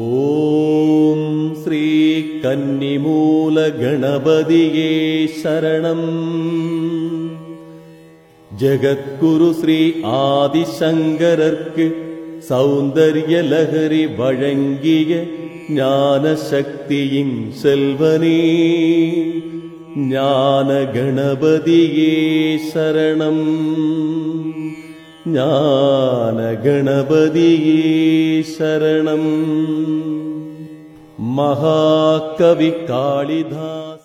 ॐ श्रीकन्निमूलगणपतिये शरणम् ஜகத்குரு ஸ்ரீ ஆதிசங்கரர்க்கு சௌந்தர்ய லகரி வழங்கிய ஞான சக்தியின் செல்வனே ஞான கணபதியே சரணம் ज्ञानगणपतिशरणम् महाकविकालिदास